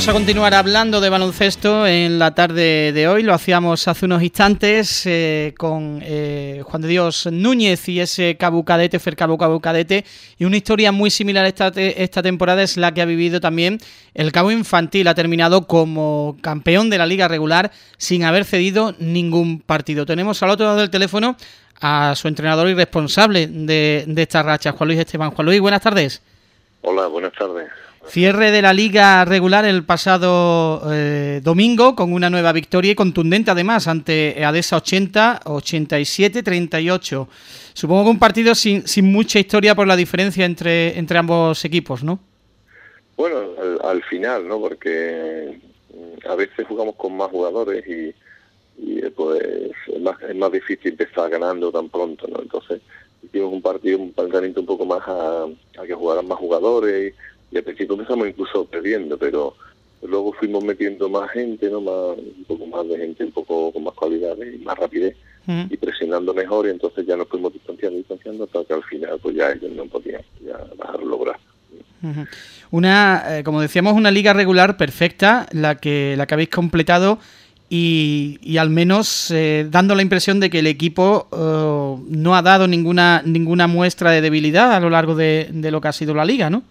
Vamos a continuar hablando de baloncesto en la tarde de hoy. Lo hacíamos hace unos instantes eh, con eh, Juan de Dios Núñez y ese Cabu Cadete, Fer Cabu Cadete. Y una historia muy similar esta, esta temporada es la que ha vivido también el Cabo Infantil. Ha terminado como campeón de la liga regular sin haber cedido ningún partido. Tenemos al otro lado del teléfono a su entrenador y responsable de, de esta racha, Juan Luis Esteban. Juan Luis, buenas tardes. Hola, buenas tardes. Cierre de la liga regular el pasado eh, domingo con una nueva victoria y contundente además ante Adesa 80, 87, 38. Supongo que un partido sin, sin mucha historia por la diferencia entre, entre ambos equipos, ¿no? Bueno, al, final, ¿no? Porque mm, a veces jugamos con más jugadores y, y pues es más, es más difícil empezar ganando tan pronto, ¿no? Entonces hicimos un partido, un planteamiento un poco más a, a que jugaran más jugadores y al principio empezamos incluso perdiendo, pero luego fuimos metiendo más gente, no más un poco más de gente, un poco con más calidad y más rapidez y presionando mejor y entonces ya nos fuimos distanciando, distanciando hasta que al final pues ya ellos no podían ya dejar lograr. Una, eh, como decíamos, una liga regular perfecta, la que la que habéis completado y, y al menos eh, dando la impresión de que el equipo eh, no ha dado ninguna ninguna muestra de debilidad a lo largo de, de lo que ha sido la liga, ¿no?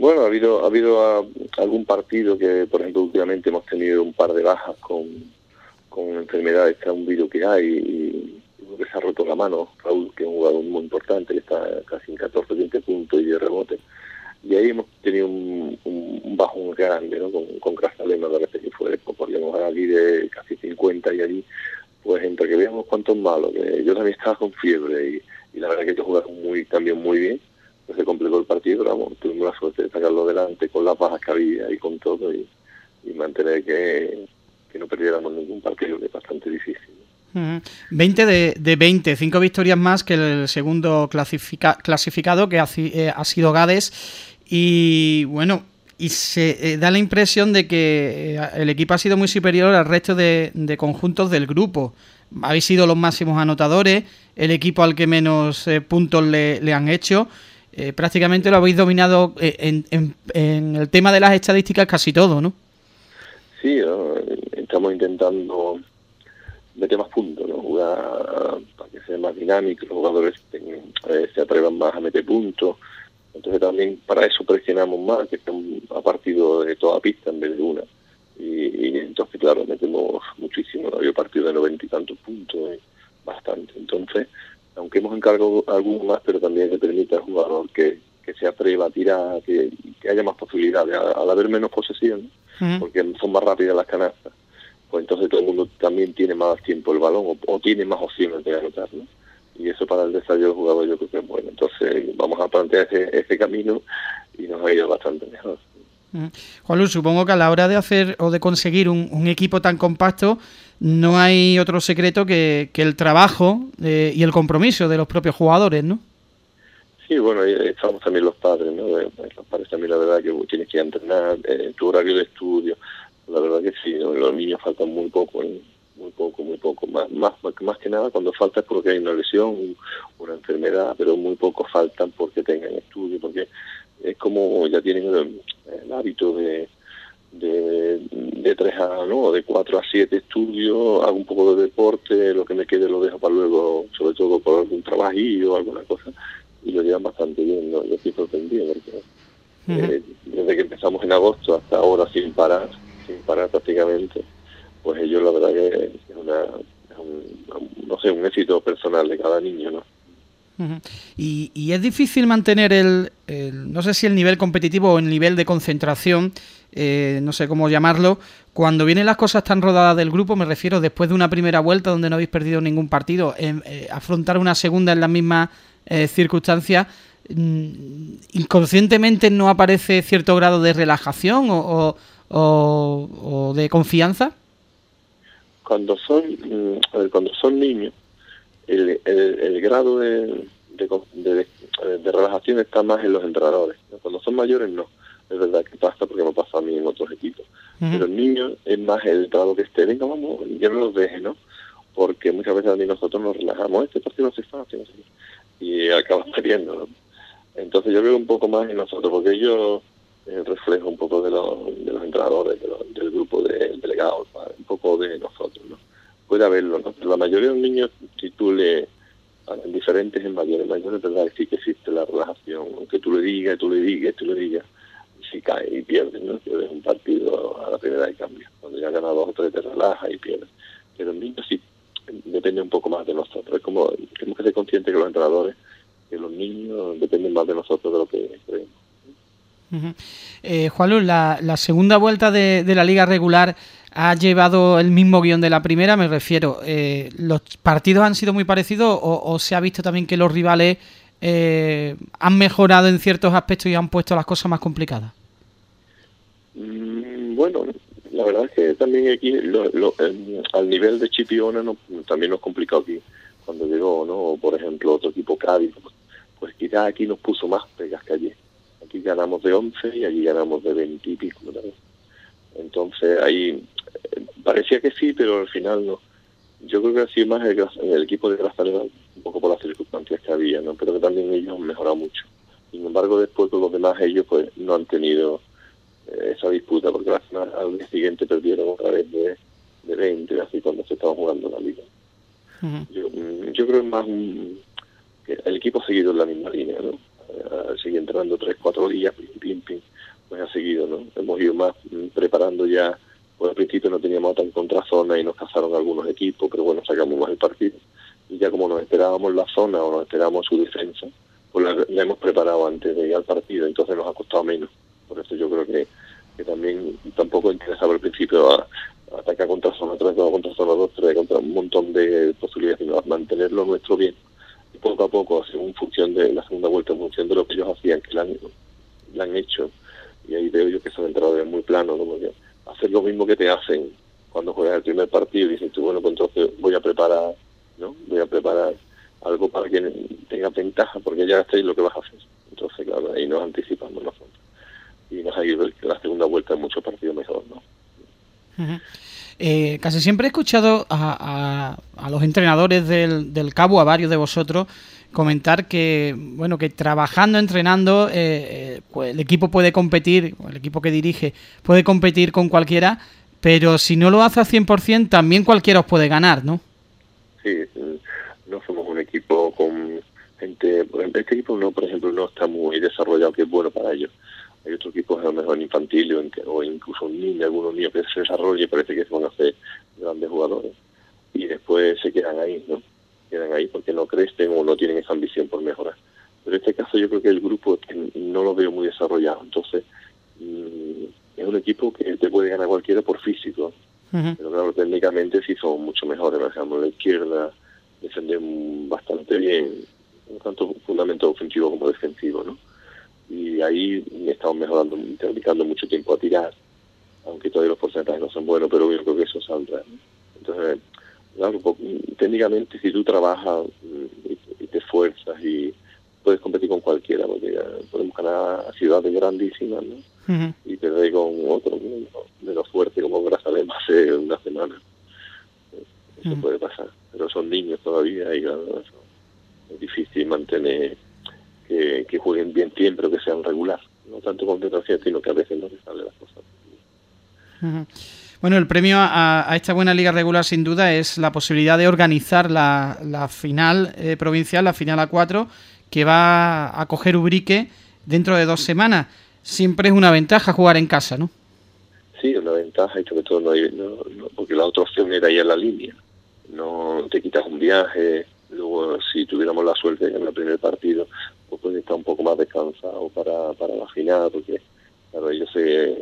Bueno, ha habido ha habido ah, algún partido que, por ejemplo, últimamente hemos tenido un par de bajas con, con enfermedades, está un virus que hay y que se ha roto la mano, Raúl, que es un jugador muy importante, que está casi en 14, 20 puntos y de rebote. Y ahí hemos tenido un, bajón grande, ¿no? Con, con Crasalema, parece que fue, pues podríamos aquí de casi 50 y allí, pues entre que veamos cuántos malos, que yo también estaba con fiebre y, y la verdad que ellos jugaron muy, también muy bien se complicó el partido, pero vamos, tuvimos la suerte de sacarlo delante con las bajas que había y con todo y, mantener que, no perdiéramos ningún partido, que es bastante difícil. 20 de, de 20, 5 victorias más que el segundo clasificado que eh, ha, sido Gades y bueno, y se eh, da la impresión de que eh, el equipo ha sido muy superior al resto de, conjuntos del grupo. Habéis sido los máximos anotadores, el equipo al que menos puntos le, le han hecho eh, prácticamente lo habéis dominado eh, en, el tema de las estadísticas casi todo, ¿no? Sí, estamos intentando meter más puntos, ¿no? Jugar para que sea más dinámico, los jugadores eh, se atrevan más a meter puntos. Entonces también para eso presionamos más, que estén a partido de toda pista en vez de una. Y, entonces, claro, metemos muchísimo. Había partido de noventa y tantos puntos, bastante. Entonces, aunque hemos encargado algunos más, pero también que permite al jugador que, que se atreva a tirar, que, haya más posibilidades, al, haber menos posesión, porque son más rápidas las canastas, pues entonces todo el mundo también tiene más tiempo el balón o, tiene más opciones de anotar, ¿no? Y eso para el desarrollo del jugador yo creo que es bueno. Entonces vamos a plantear ese, ese camino y nos ha ido bastante mejor. Juan Luis, supongo que a la hora de hacer o de conseguir un, equipo tan compacto, no hay otro secreto que, el trabajo eh, y el compromiso de los propios jugadores, ¿no? Sí, bueno, estamos también los padres, ¿no? Los padres también la verdad que tienes que entrenar en tu horario de estudio. La verdad que sí, los niños faltan muy poco, muy poco, muy poco. Más, más, más que nada cuando falta es porque hay una lesión, una enfermedad, pero muy poco faltan porque tengan estudio, porque es como ya tienen el, hábito de, de, de 3 a, no, de 4 a 7 estudios, hago un poco de deporte, lo que me quede lo dejo para luego, sobre todo por algún trabajillo o alguna cosa, y lo llevan bastante bien, ¿no? yo estoy sorprendido porque eh, desde que empezamos en agosto hasta ahora sin parar, sin parar prácticamente, pues ellos la verdad que es una, es un, no sé, un éxito personal de cada niño, ¿no? y, es difícil mantener el, no sé si el nivel competitivo o el nivel de concentración, eh, no sé cómo llamarlo, cuando vienen las cosas tan rodadas del grupo, me refiero después de una primera vuelta donde no habéis perdido ningún partido, eh, afrontar una segunda en las mismas eh, circunstancias, mm, inconscientemente no aparece cierto grado de relajación o, o de confianza. Cuando son, mm, cuando son niños, el, el, grado de, de, relajación está más en los entrenadores. Cuando son mayores, no. Es verdad que pasa porque me pasa a mí en otros equipos. Pero el niño es más el que esté, venga, vamos, ya no los deje, ¿no? Porque muchas veces a mí nosotros nos relajamos, este partido no se fácil, y acabas perdiendo, ¿no? Entonces yo veo un poco más en nosotros, porque ellos el reflejo un poco de los, de los entrenadores, del grupo de delegados, un poco de nosotros, ¿no? Puede haberlo, ¿no? Pero la mayoría de los niños, si tú le, en diferentes, en mayores, mayores, verdad que sí que existe la relajación, aunque tú le digas, tú le digas, tú le digas, si cae y pierdes, ¿no? Pierdes un partido a la primera y cambia. Cuando ya ganas dos o tres te relajas y pierdes. Pero el niño sí depende un poco más de nosotros. Es como, tenemos que ser conscientes que los entrenadores, que los niños dependen más de nosotros de lo que creemos. Eh, Juan Luis, la, segunda vuelta de, la liga regular ha llevado el mismo guion de la primera, me refiero. Eh, ¿Los partidos han sido muy parecidos o, se ha visto también que los rivales eh, han mejorado en ciertos aspectos y han puesto las cosas más complicadas? Mm, bueno, la verdad es que también aquí al nivel de Chipiona no, también nos complicó aquí cuando llegó, ¿no? Por ejemplo, otro equipo Cádiz, pues quizás aquí nos puso más pegas que allí aquí ganamos de 11 y allí ganamos de 20 y pico. Entonces ahí eh, parecía que sí, pero al final no. Yo creo que ha sido más el, el equipo de Grazalema, un poco por las circunstancias que había, ¿no? pero que también ellos han mejorado mucho. Sin embargo, después con los demás ellos pues no han tenido esa disputa, porque al día siguiente perdieron otra vez de, de 20, así cuando se estaba jugando la liga. yo, mm, yo, creo que más que el equipo ha seguido en la misma línea, ¿no? uh, sigue entrenando tres, cuatro días, pim, pim, pues ha seguido, ¿no? Hemos ido más mm, preparando ya, pues al principio no teníamos tan contrazona y nos cazaron algunos equipos, pero bueno, sacamos más el partido. Y ya como nos esperábamos la zona o nos esperábamos su defensa, pues la, hemos preparado antes de ir al partido, entonces nos ha costado menos. Por eso yo creo que, que también tampoco interesaba al principio a, atacar contra zona 3, contra zona 2, 3, contra un montón de posibilidades, sino mantenerlo nuestro bien poco a poco, en función de la segunda vuelta, en función de lo que ellos hacían, que la han, hecho. Y ahí veo yo que son entradas muy plano, ¿no? hacer lo mismo que te hacen cuando juegas el primer partido y dices tú, bueno, pues entonces voy a preparar, ¿no? Voy a preparar algo para que tenga ventaja, porque ya estáis lo que vas a hacer. Entonces, claro, ahí nos anticipamos nosotros. Y ha ido la segunda vuelta en muchos partidos mejor, ¿no? Eh, casi siempre he escuchado a, los entrenadores del, Cabo, a varios de vosotros, comentar que bueno que trabajando, entrenando, eh, eh, pues el equipo puede competir, el equipo que dirige puede competir con cualquiera, pero si no lo hace al 100%, también cualquiera os puede ganar, ¿no? Sí, no somos un equipo con gente, este equipo no, por ejemplo, no está muy desarrollado, que es bueno para ellos hay otros equipos a lo mejor infantil o, incluso un niño, algunos niños que se desarrollan y parece que se van a hacer grandes jugadores y después se quedan ahí, ¿no? Quedan ahí porque no crecen o no tienen esa ambición por mejorar. Pero en este caso yo creo que el grupo no lo veo muy desarrollado, entonces mm, es un equipo que te puede ganar cualquiera por físico, pero claro, técnicamente sí son mucho mejores, por ejemplo, la izquierda defienden bastante bien, tanto fundamento ofensivo como defensivo, ¿no? Y ahí estamos mejorando, dedicando mucho tiempo a tirar, aunque todavía los porcentajes no son buenos, pero yo creo que eso saldrá. Entonces, claro, técnicamente si tú trabajas mm, y, te esfuerzas y puedes competir con cualquiera, porque podemos ganar a ciudades grandísimas, ¿no? Y perder con otro menos fuerte como Grazalema hace una semana. Eso puede pasar, pero son niños todavía y claro, es difícil mantener que, jueguen bien siempre que sean regular. No tanto concentración, sino que a veces no les sale las cosas. Bueno, el premio a, esta buena liga regular sin duda es la posibilidad de organizar la, final eh, provincial, la final A4, que va a coger Ubrique dentro de dos semanas. Siempre es una ventaja jugar en casa, ¿no? Sí, una ventaja y sobre todo no hay, porque la otra opción era ir a la línea. No te quitas un viaje, luego si tuviéramos la suerte en el primer partido pues estar un poco más descansado para, para la final, porque claro, ellos se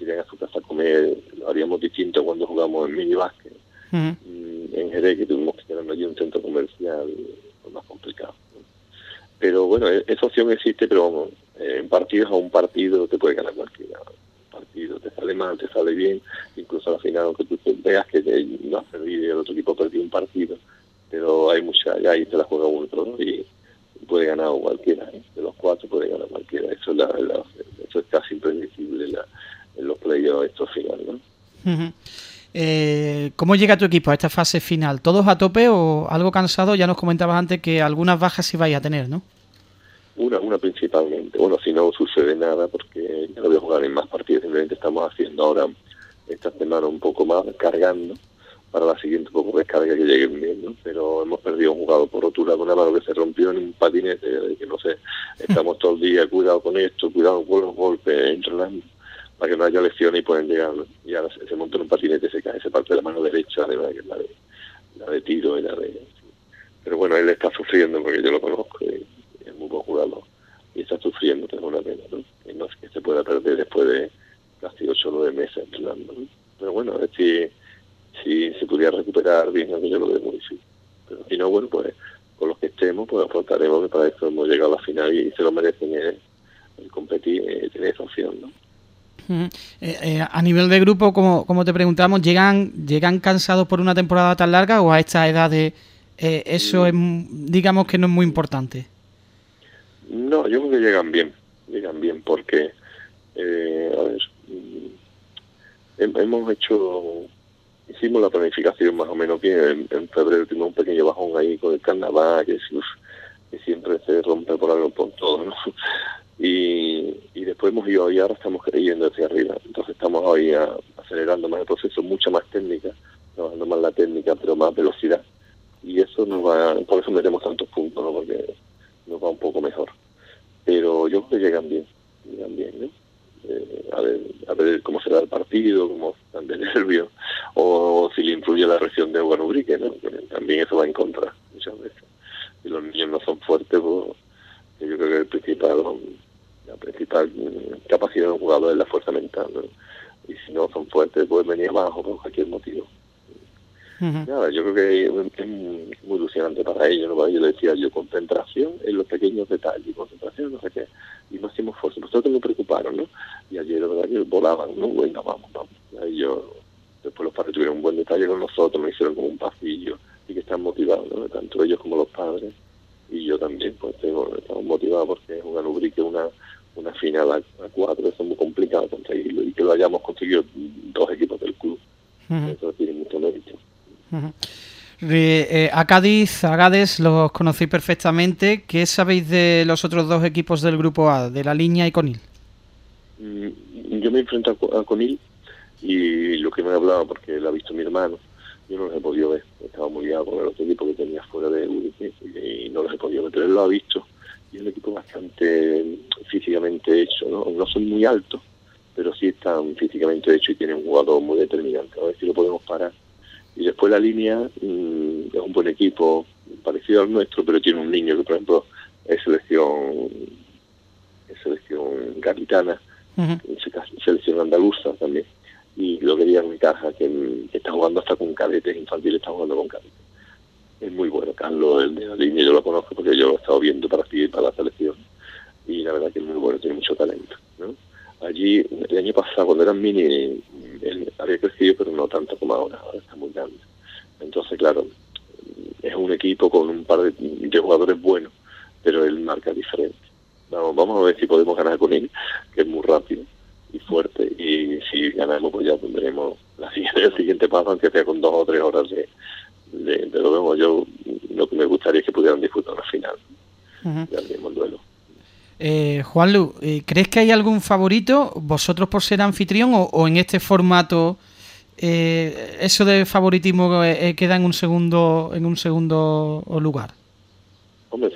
irían a su casa a comer, lo haríamos distinto cuando jugamos en mini básquet. Mm, en Jerez, que tuvimos que tener allí un centro comercial más complicado. Pero bueno, e-, esa opción existe, pero vamos, en partidos a un partido te puede ganar cualquiera. partido te sale mal, te sale bien, incluso al final, aunque tú veas que no has perdido y el otro equipo perdió un partido, pero hay mucha, ya ahí te la juega uno, ¿no? Y, puede ganar cualquiera, ¿eh? de los cuatro puede ganar cualquiera. Eso es, la, eso es casi impredecible en los playoffs estos finales. ¿no? Eh, ¿Cómo llega tu equipo a esta fase final? ¿Todos a tope o algo cansado? Ya nos comentabas antes que algunas bajas sí vais a tener, ¿no? Una, una principalmente. Bueno, si no sucede nada, porque ya no voy a jugar en más partidos, simplemente estamos haciendo ahora esta semana un poco más, cargando para la siguiente poco descarga que llegue bien, ¿no? Pero hemos perdido un jugador por rotura de una mano que se rompió en un patinete, que no sé, estamos todo el día, cuidado con esto, cuidado con los golpes, entrenando, para que no haya lesiones y pueden llegar, y ahora se, monta en un patinete, se cae, se parte de la mano derecha, de, que es la de, la de tiro y la de... Pero bueno, él está sufriendo porque yo lo conozco, y es muy buen jugador, y está sufriendo, tengo una pena, ¿no? Y no es que se pueda perder después de casi ocho o nueve meses entrenando, Pero bueno, es decir si se pudiera recuperar bien, aunque yo lo veo muy difícil. Pero si no, bueno, pues con los que estemos, pues aportaremos que para eso hemos llegado a la final y se lo merecen el, competir, eh, tener esa opción, ¿no? Eh, eh, a nivel de grupo, como, como te preguntamos, ¿llegan llegan cansados por una temporada tan larga o a esta edad de eso es, digamos que no es muy importante? No, yo creo que llegan bien, llegan bien porque, a ver, mm, hemos hecho hicimos la planificación más o menos bien. En, febrero tuvimos un pequeño bajón ahí con el carnaval, que, siempre se rompe por algo por todo, ¿no? Y, después hemos ido y ahora estamos creyendo hacia arriba. Entonces estamos hoy acelerando más el proceso, mucha más técnica, trabajando más la técnica, pero más velocidad. Y eso nos va, por eso metemos tantos puntos, ¿no? Porque nos va un poco mejor. Pero yo creo que llegan bien, llegan bien, ¿no? Eh, a, ver, cómo será el partido, cómo están de nervios, o si le influye la región de Guanubrique, ¿no? también eso va en contra muchas veces. Si los niños no son fuertes, pues yo creo que el principal, la principal capacidad de un jugador es la fuerza mental, y si no son fuertes, pueden venir abajo por cualquier motivo. Nada, yo creo que es muy ilusionante para ellos, ¿no? yo decía yo, concentración en los pequeños detalles, concentración no sé qué, y máximo esfuerzo. Nosotros me preocuparon, ¿no? Y ayer, la verdad, que volaban, ¿no? Bueno, vamos, vamos. Y yo, después los padres tuvieron un buen detalle con nosotros, me hicieron como un pasillo, y que están motivados, ¿no? Tanto ellos como los padres, y yo también, pues tengo, estamos motivados porque es una lubrique, una una final a, cuatro, eso es muy complicado conseguirlo, y que lo hayamos conseguido dos equipos del club. Eso tiene mucho mérito. Eh, a Cádiz, a Gades, los conocéis perfectamente. ¿Qué sabéis de los otros dos equipos del grupo A, de la línea y Conil? Mm, yo me enfrento a, Conil y lo que me ha hablado, porque lo ha visto mi hermano, yo no los he podido ver. Estaba muy liado con el otro equipo que tenía fuera de UDP y no los he podido ver, pero él lo ha visto. Y es un equipo bastante físicamente hecho, ¿no? No son muy altos, pero sí están físicamente hechos y tienen un jugador muy determinante. A ver si lo podemos parar y después la línea mm, es un buen equipo, parecido al nuestro, pero tiene un niño que, por ejemplo, es selección, es selección capitana, selección andaluza también. Y lo quería en mi caja, que, está jugando hasta con cadetes infantiles, está jugando con cadetes. Es muy bueno, Carlos, el de la línea, yo lo conozco porque yo lo he estado viendo para para la selección. Y la verdad que es muy bueno, tiene mucho talento. ¿no? Allí, el año pasado, cuando eran mini, él había crecido, pero no tanto como ahora, ahora está muy grande. Entonces, claro, es un equipo con un par de, jugadores buenos, pero él marca diferente. Vamos, vamos a ver si podemos ganar con él, que es muy rápido y fuerte, y si ganamos, pues ya tendremos la siguiente, el siguiente paso, aunque sea con dos o tres horas de, de, lo vemos. Yo lo que me gustaría es que pudieran disfrutar la final. Ya el duelo. Eh, Juanlu, eh, ¿crees que hay algún favorito, vosotros por ser anfitrión o, en este formato eh, eso de favoritismo eh, queda en un segundo en un segundo lugar? Hombre,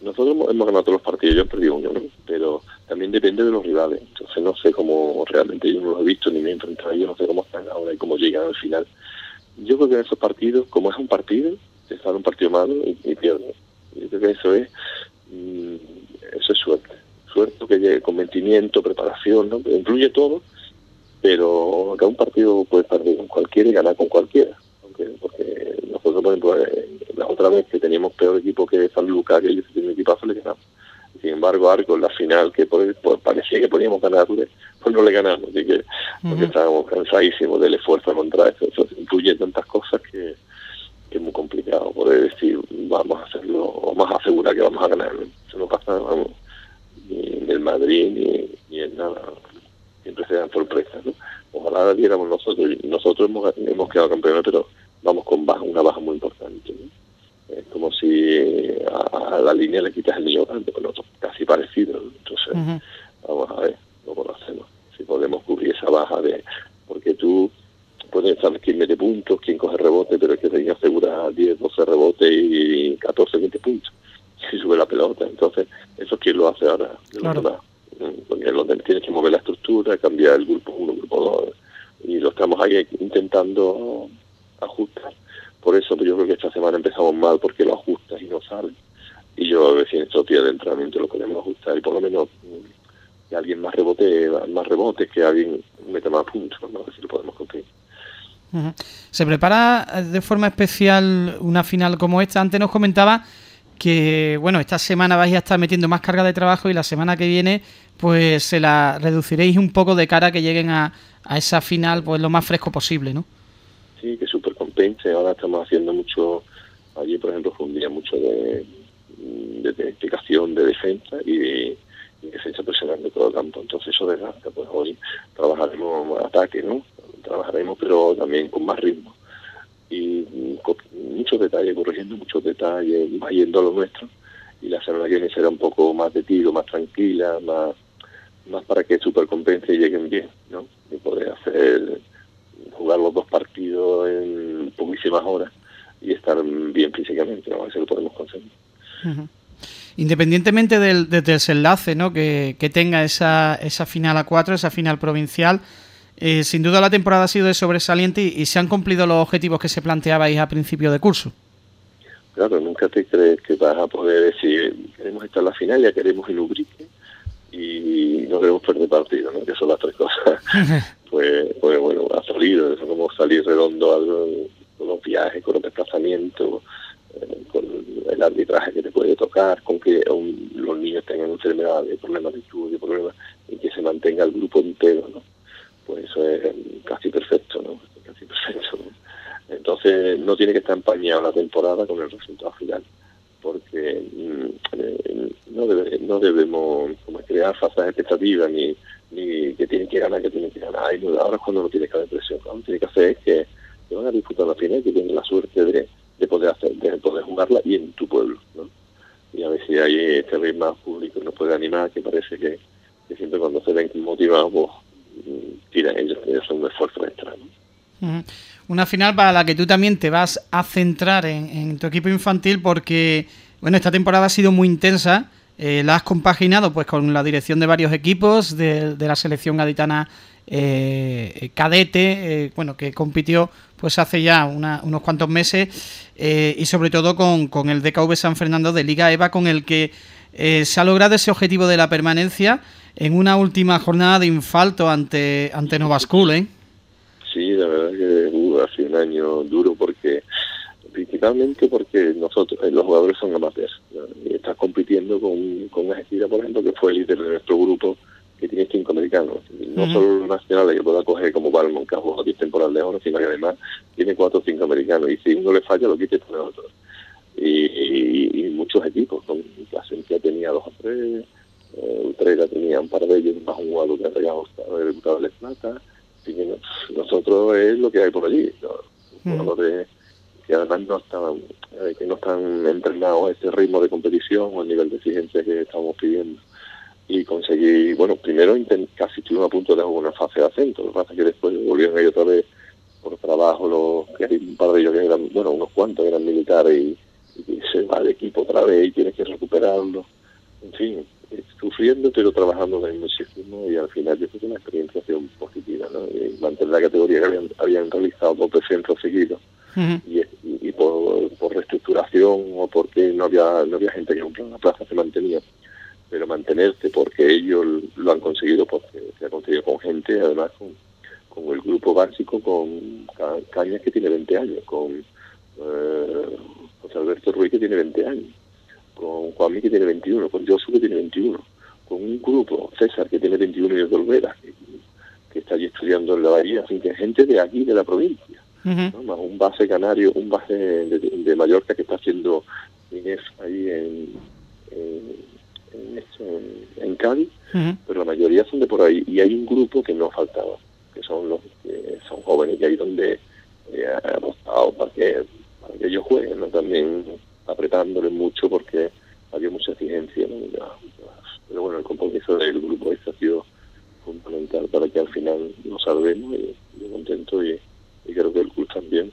nosotros hemos, ganado todos los partidos, yo he perdido uno, pero también depende de los rivales. Entonces no sé cómo realmente yo no los he visto ni me he enfrentado ellos, no sé cómo están ahora y cómo llegan al final. Yo creo que en esos partidos, como es un partido, se sale un partido malo y, y. Yo creo que eso es eso es suerte. Suerte que llegue convencimiento, preparación, ¿no? Incluye todo, pero acá un partido puede perder con cualquiera y ganar con cualquiera. Porque nosotros, por ejemplo, eh, la otra vez que teníamos peor equipo que San Lucas, que ellos tienen equipazo, le ganamos. Sin embargo, Arco en la final, que parecía que podíamos ganarle, pues no le ganamos. Así que, porque estábamos cansadísimos del esfuerzo contra eso. Eso influye tantas cosas que, que es muy complicado poder decir, vamos a hacerlo, vamos a asegurar que vamos a ganar no pasa vamos, ni en el Madrid ni, ni en nada. Siempre se dan sorpresas, ¿no? Ojalá la diéramos nosotros. Nosotros hemos, hemos quedado campeones, pero vamos con baja, una baja muy importante. Es como si a, la línea le quitas el niño grande, otro casi parecido. Entonces, vamos a ver cómo lo hacemos. Si podemos cubrir esa baja de... Porque tú puedes saber quién mete puntos, quién coge rebote, pero es que te asegura 10, 12 rebotes y 14, 20 puntos. Si sube la pelota, entonces, eso es quien lo hace ahora, de verdad. Mm, porque donde tienes que mover la estructura, cambiar el grupo 1, grupo 2, y lo estamos ahí intentando ajustar. Por eso yo creo que esta semana empezamos mal porque lo ajustas y no sale. Y yo a ver si en estos días de entrenamiento lo podemos ajustar y por lo menos mm, que alguien más rebote, más rebotes, que alguien meta más puntos, ¿no? a ver si lo podemos cumplir. ¿Se prepara eh, de forma especial una final como esta? Antes nos comentaba que, bueno, esta semana vais a estar metiendo más carga de trabajo y la semana que viene pues se la reduciréis un poco de cara a que lleguen a, a esa final pues lo más fresco posible, ¿no? Sí, que súper compense. Ahora estamos haciendo mucho, allí por ejemplo fue un día mucho de, de, de defensa y de, defensa presionando todo el campo. Entonces eso desgasta. Pues hoy trabajaremos ataque, ¿no? Trabajaremos pero también con más ritmo. Y con muchos detalles, corrigiendo muchos detalles, va yendo a lo nuestro. Y la semana que viene será un poco más de tiro, más tranquila, más más para que Supercompense lleguen bien, ¿no? Y poder hacer, jugar los dos partidos en poquísimas horas y estar bien físicamente, ¿no? Si lo podemos conseguir. Independientemente del, desenlace ¿no? que, tenga esa, esa final a cuatro, esa final provincial, eh, sin duda la temporada ha sido de sobresaliente y, se han cumplido los objetivos que se planteabais a principio de curso. Claro, nunca te crees que vas a poder decir, queremos estar en la final, ya queremos en Ubrique, y no queremos perder partido, ¿no? que son las tres cosas. pues, pues, bueno, ha salido, es como salir redondo con los viajes, con los desplazamientos, eh, con el arbitraje que te puede tocar, con que los niños tengan enfermedades, problemas de estudio, problemas, y que se mantenga el grupo entero, ¿no? Pues es casi perfecto, ¿no? Casi perfecto, Entonces no tiene que estar empañado la temporada con el resultado final porque mm, eh, no, no debemos como crear falsas expectativas ni, que tienen que ganar, que tienen que ganar. Ahora es cuando no tiene que haber presión. Lo que tiene que hacer es que, que van a disfrutar la final y que tienen la suerte de, de poder hacer, de poder jugarla y en tu pueblo. ¿no? Y a ver si hay este ritmo público nos puede animar, que parece que, siempre cuando se ven motivados, un esfuerzo extra. Una final para la que tú también te vas a centrar en, tu equipo infantil porque, bueno, esta temporada ha sido muy intensa. Eh, la has compaginado pues con la dirección de varios equipos de, la selección gaditana eh, cadete, eh, bueno, que compitió pues hace ya unos cuantos meses y sobre todo con, con, el DKV San Fernando de Liga EVA con el que se ha logrado ese objetivo de la permanencia en una última jornada de infalto ante, ante Nova School, ¿eh? Sí, la verdad que uh, ha sido un año duro porque principalmente porque nosotros, eh, los jugadores son amateurs. Y estás compitiendo con, con una por ejemplo, que fue el líder de nuestro grupo, que tiene cinco americanos. No solo los nacionales que pueda coger como Balmon, que ha jugado 10 temporadas de oro, sino que además tiene cuatro o cinco americanos. Y si uno le falla, lo quite por otro. Y, y, muchos equipos, con que tenía dos o tres, eh, Ultrera tenía un par de ellos, más un jugador que había debutado de plata nosotros es lo que hay por allí, jugadores que además no están, eh, que no están entrenados a ese ritmo de competición o el nivel de exigencia que estamos pidiendo. Y conseguí, bueno, primero casi estuvimos a punto de jugar una fase de acento, lo que pasa es que después volvieron ahí otra vez por trabajo, los, que un par de ellos que eran, bueno, unos cuantos eran militares y, y se va el equipo otra vez y tienes que recuperarlo. En fin, sufriendo pero trabajando muchísimo y al final yo creo que una experiencia positiva, ¿no? Y mantener la categoría que habían, realizado dos centros seguidos y, y, por, reestructuración o porque no había no había gente que comprara la plaza se mantenía pero mantenerse porque ellos lo han conseguido porque se ha conseguido con gente además con, con el grupo básico con Cañas que tiene 20 años con eh, José Alberto Ruiz que tiene 20 años con Juanmi que tiene 21, con Josu que tiene 21, con un grupo, César que tiene 21 y de Olvera, que, está allí estudiando en la Bahía, así que gente de aquí, de la provincia, más un base canario, un base de, Mallorca que está haciendo Inés ahí en, en, Cádiz, pero la mayoría son de por ahí, y hay un grupo que no faltaba, que son los que son jóvenes, y ahí donde eh, apostado para que, para que ellos jueguen, ¿no? también apretándole mucho porque había mucha exigencia, pero bueno, el compromiso del grupo este ha sido fundamental para que al final nos salvemos y yo contento y, creo que el club también.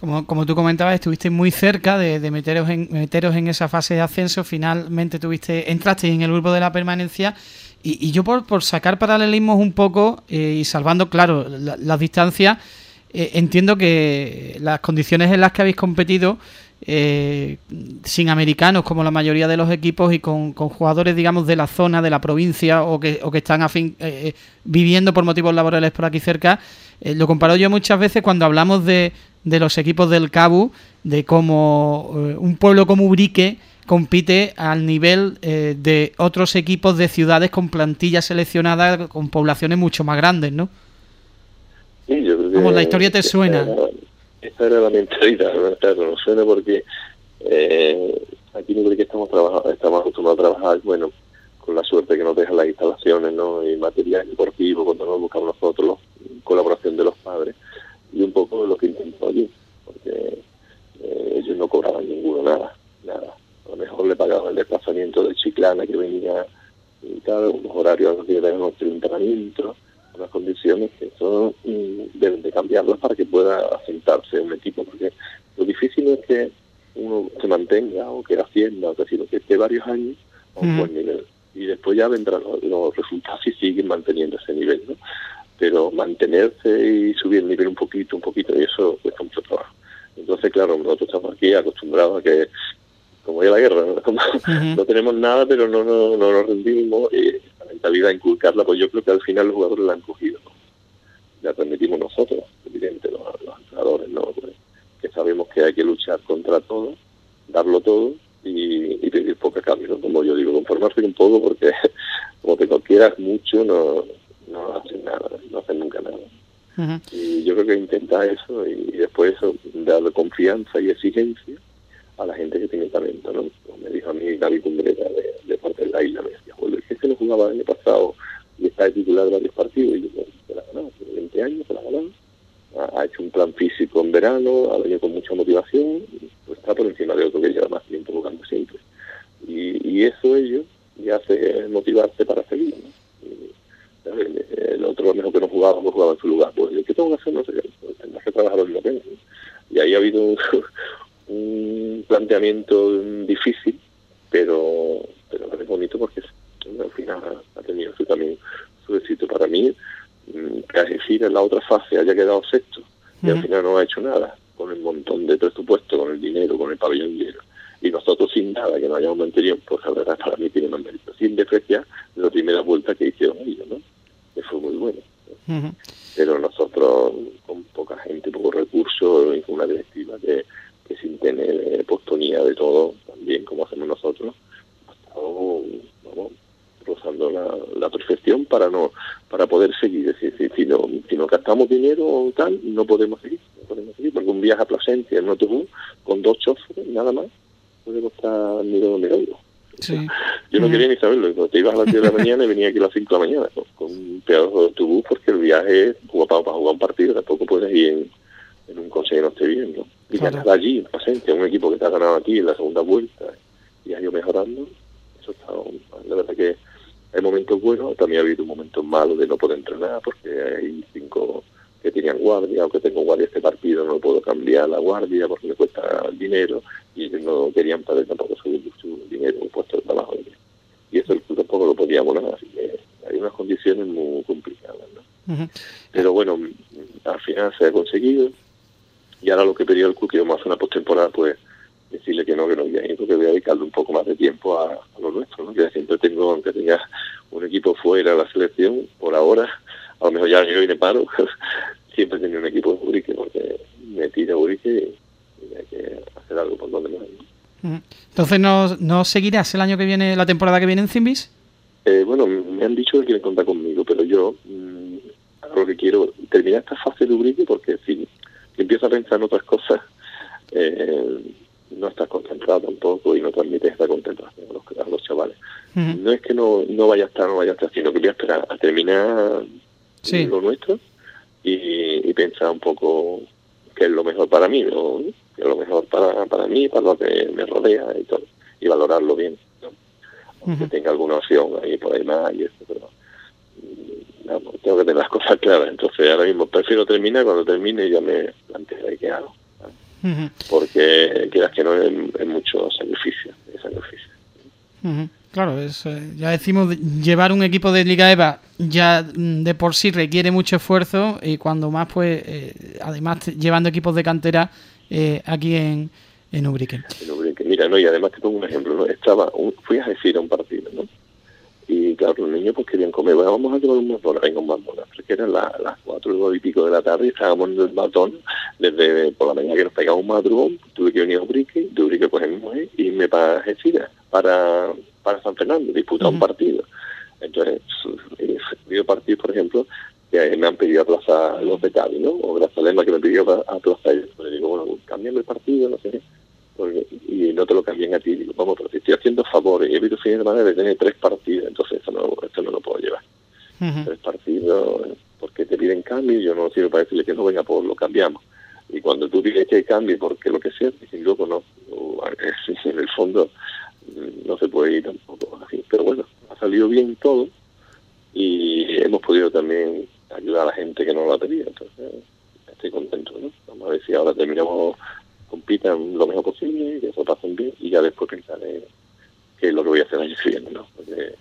Como, como tú comentabas, estuviste muy cerca de, meteros, en, meteros en esa fase de ascenso, finalmente tuviste entraste en el grupo de la permanencia. Y, yo por, por, sacar paralelismos un poco eh, y salvando, claro, las distancias, eh, entiendo que las condiciones en las que habéis competido eh, sin americanos como la mayoría de los equipos y con, jugadores digamos de la zona de la provincia o que, están fin, eh, viviendo por motivos laborales por aquí cerca eh, lo comparo yo muchas veces cuando hablamos de, de los equipos del Cabo de cómo un pueblo como Ubrique compite al nivel de otros equipos de ciudades con plantillas seleccionadas con poblaciones mucho más grandes ¿no? Como la historia te suena esa era la mentalidad, ¿no? claro, no suena porque eh, aquí en que estamos trabajando, estamos acostumbrados a trabajar, bueno, con la suerte que nos dejan las instalaciones, ¿no? Y material deportivo, cuando nos buscamos nosotros, colaboración de los padres, y un poco lo que intentó allí, porque eh, ellos no cobraban ninguno, nada, nada. A lo mejor le pagaban el desplazamiento de Chiclana que venía y tal, unos horarios que teníamos el entrenamiento, unas condiciones que son mm, deben de cambiarlas para que pueda asentarse un equipo, porque lo difícil es que uno se mantenga o que hacienda, o que, sino que esté varios años a un buen nivel. Y después ya vendrán los, resultados si siguen manteniendo ese nivel, ¿no? Pero mantenerse y subir el nivel un poquito, un poquito, y eso cuesta mucho trabajo. Entonces, claro, nosotros estamos aquí acostumbrados a que como ya la guerra, ¿no? tenemos nada, pero no, no, no nos rendimos y la mentalidad inculcarla, pues yo creo que al final los jugadores la han cogido. Ya transmitimos nosotros, evidente, los, los entrenadores, ¿no? Pues, que sabemos que hay que luchar contra todo, darlo todo y, pedir poca cambio, como yo digo, conformarse un poco porque como te quieras mucho no, no hacen nada, no hacen nunca nada. Y yo creo que intenta eso y, y después eso, darle confianza y exigencia a la gente que tiene talento, ¿no? me dijo a mí David Cumbreta de, parte de la isla, me decía, bueno, es que no jugaba el año pasado y está de titular de varios partidos, y yo, se la ganaba, tiene 20 años, se la ganaba, ha, hecho un plan físico en verano, ha venido con mucha motivación, pues está por encima de otro que lleva más tiempo jugando siempre. Y, y eso ellos ya hace motivarse para seguir, ¿no? el otro lo mejor que no jugaba, no jugaba en su lugar. Pues, ¿qué tengo que hacer? No sé. Pues, tendrás que trabajar en lo que Y ahí ha habido un, planteamiento difícil, pero, pero es bonito porque al final ha tenido su, también su éxito para mí. Mm, decir, en la otra fase haya quedado sexto y al final no ha hecho nada, con el montón de presupuesto, con el dinero, con el pabellón lleno. Y nosotros sin nada, que no hayamos mantenido, pues la verdad para mí tiene más mérito, sin despreciar la primera vuelta que hicieron ellos, ¿no? que fue muy bueno con poca gente, pocos recursos, con una directiva que sin tener eh, postonía de todo, también como hacemos nosotros, estamos vamos, rozando la, perfección para no para poder seguir. Es decir, si, no, si no gastamos dinero o tal, no podemos seguir. No podemos seguir, porque un viaje a Plasencia en autobús con dos choferes, nada más, puede costar mil euros. Yo no quería ni saberlo. Te ibas a las 10 de la mañana y venía aquí a las 5 de la mañana con un pedazo de autobús porque el viaje es para, para jugar un partido, tampoco puedes ir en, en un que no esté bien. ¿no? y ganar allí, presente, un equipo que te ha ganado aquí en la segunda vuelta y ha ido mejorando, eso está, la verdad que hay momentos buenos, también ha habido momentos malos de no poder entrenar porque hay cinco que tenían guardia o que tengo guardia este partido, no puedo cambiar la guardia porque me cuesta dinero y no querían perder tampoco su, su dinero, puesto de trabajo. Y eso el club tampoco lo podía abonar, así que hay unas condiciones muy complicadas. ¿no? Pero bueno, al final se ha conseguido y ahora lo que pedía el club, que vamos a hacer una postemporada, pues decirle que no, que no voy a ir, porque voy a dedicarle un poco más de tiempo a, lo nuestro, ¿no? que siempre tengo, aunque tenga un equipo fuera de la selección, por ahora, a lo mejor ya yo viene paro, siempre tenía un equipo de Urique, porque me tira Urique y, hay que hacer algo por donde más. Entonces, ¿no, ¿no seguirás el año que viene, la temporada que viene en Zimbis? Eh, bueno, me han dicho que quieren contar conmigo, pero yo mm, lo que quiero terminar esta fase de Urique porque si empieza a pensar en otras cosas, eh, no estás concentrado tampoco y no transmites esta concentración a los, a los chavales. No es que no, no vaya a estar, no vaya a estar, sino que voy a esperar a terminar lo nuestro y, pensar un poco qué es lo mejor para mí, ¿no? que es lo mejor para, para mí, para lo que me rodea y todo, y valorarlo bien. ¿no? tenga alguna opción ahí por ahí más y esto, pero mm, tengo que tener las cosas claras. Entonces ahora mismo prefiero terminar, cuando termine ya me plantearé qué hago. Porque quieras que no es, mucho sacrificio, sacrificio. Claro, es, eh, ya decimos, llevar un equipo de Liga EVA ya mm, de por sí requiere mucho esfuerzo y cuando más, pues, eh, además llevando equipos de cantera eh, aquí en, en Ubrique. En Ubrique, mira, no, y además te pongo un ejemplo, ¿no? Estaba, fui a decir a un partido, ¿no? Y claro, los niños pues querían comer, bueno, vamos a llevar un batón, venga un batón, porque eran las, cuatro y pico de la tarde y estábamos en el batón, desde por la mañana que nos pegaba un madrugón, tuve que venir a Ubrique, de Ubrique pues en y me para Algeciras para para San Fernando, disputar un partido. Entonces, he partido partidos, por ejemplo, que me han pedido aplazar los de Cádiz, ¿no? O Grazalema que me pidió aplazar. Yo le digo, bueno, cambiame el partido, no sé Porque, y no te lo cambien a ti. Digo, vamos, pero te estoy haciendo favores. He visto fin de semana de tener tres partidos, entonces esto no, esto no lo puedo llevar. Tres partidos, porque te piden cambio, yo no sirvo para decirle que no venga, por lo cambiamos. Y cuando tú dices que hay cambio, porque lo que sea, dicen, luego no. En el fondo, no se puede ir tampoco así. Pero bueno, ha salido bien todo y hemos podido también ayudar a la gente que no lo ha pedido. Entonces, estoy contento. ¿no? Vamos a ver si ahora terminamos, compitan lo mejor posible, que eso pasen bien y ya después pensaré qué es lo que voy a hacer año siguiente, ¿no? Porque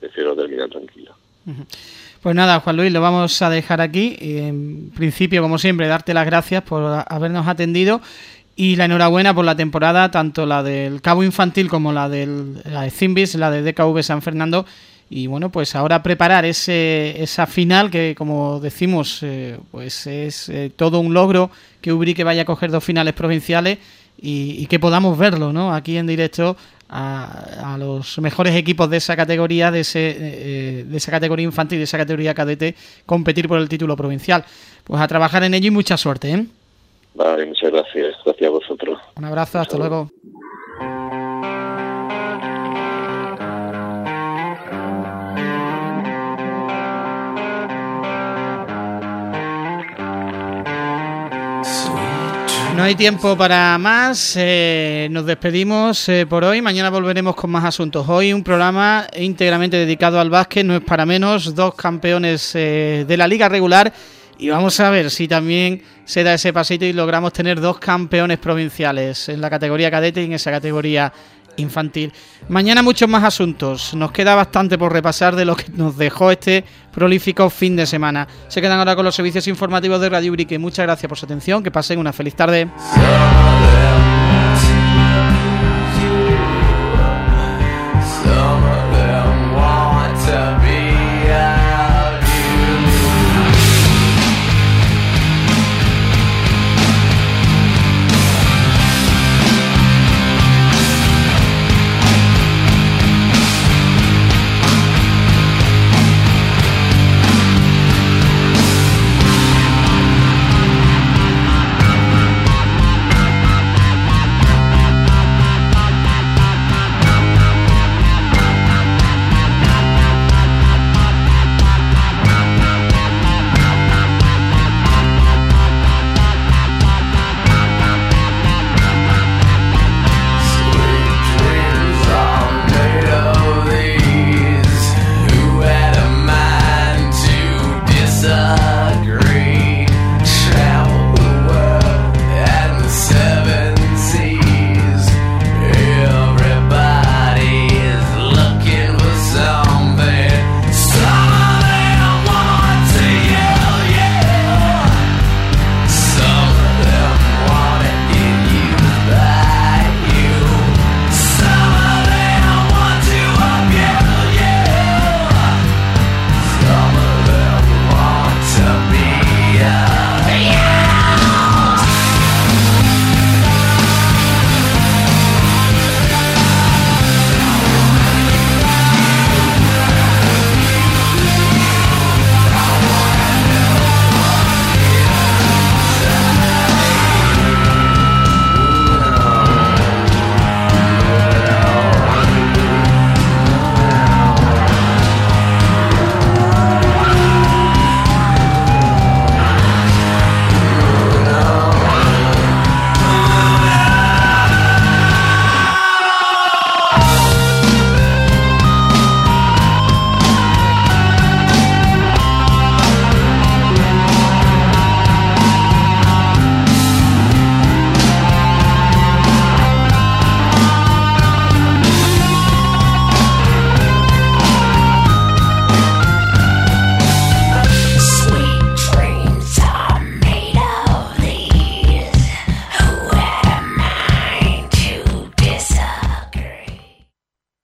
prefiero terminar tranquilo. Pues nada, Juan Luis, lo vamos a dejar aquí. En principio, como siempre, darte las gracias por habernos atendido y la enhorabuena por la temporada, tanto la del Cabo Infantil como la, del, la de Zimbis, la de DKV San Fernando. Y bueno, pues ahora preparar ese, esa final que, como decimos, eh, pues es eh, todo un logro que Ubrique vaya a coger dos finales provinciales y, que podamos verlo, ¿no? Aquí en directo a, los mejores equipos de esa categoría, de, ese, eh, de esa categoría infantil, de esa categoría cadete, competir por el título provincial. Pues a trabajar en ello y mucha suerte, ¿eh? Vale, muchas gracias. Un abrazo, hasta luego. No hay tiempo para más. Eh, nos despedimos eh, por hoy. Mañana volveremos con más asuntos. Hoy un programa íntegramente dedicado al básquet. No es para menos. Dos campeones eh, de la liga regular y vamos a ver si también se da ese pasito y logramos tener dos campeones provinciales en la categoría cadete y en esa categoría infantil. Mañana muchos más asuntos. Nos queda bastante por repasar de lo que nos dejó este prolífico fin de semana. Se quedan ahora con los servicios informativos de Radio Urique. Muchas gracias por su atención. Que pasen una feliz tarde.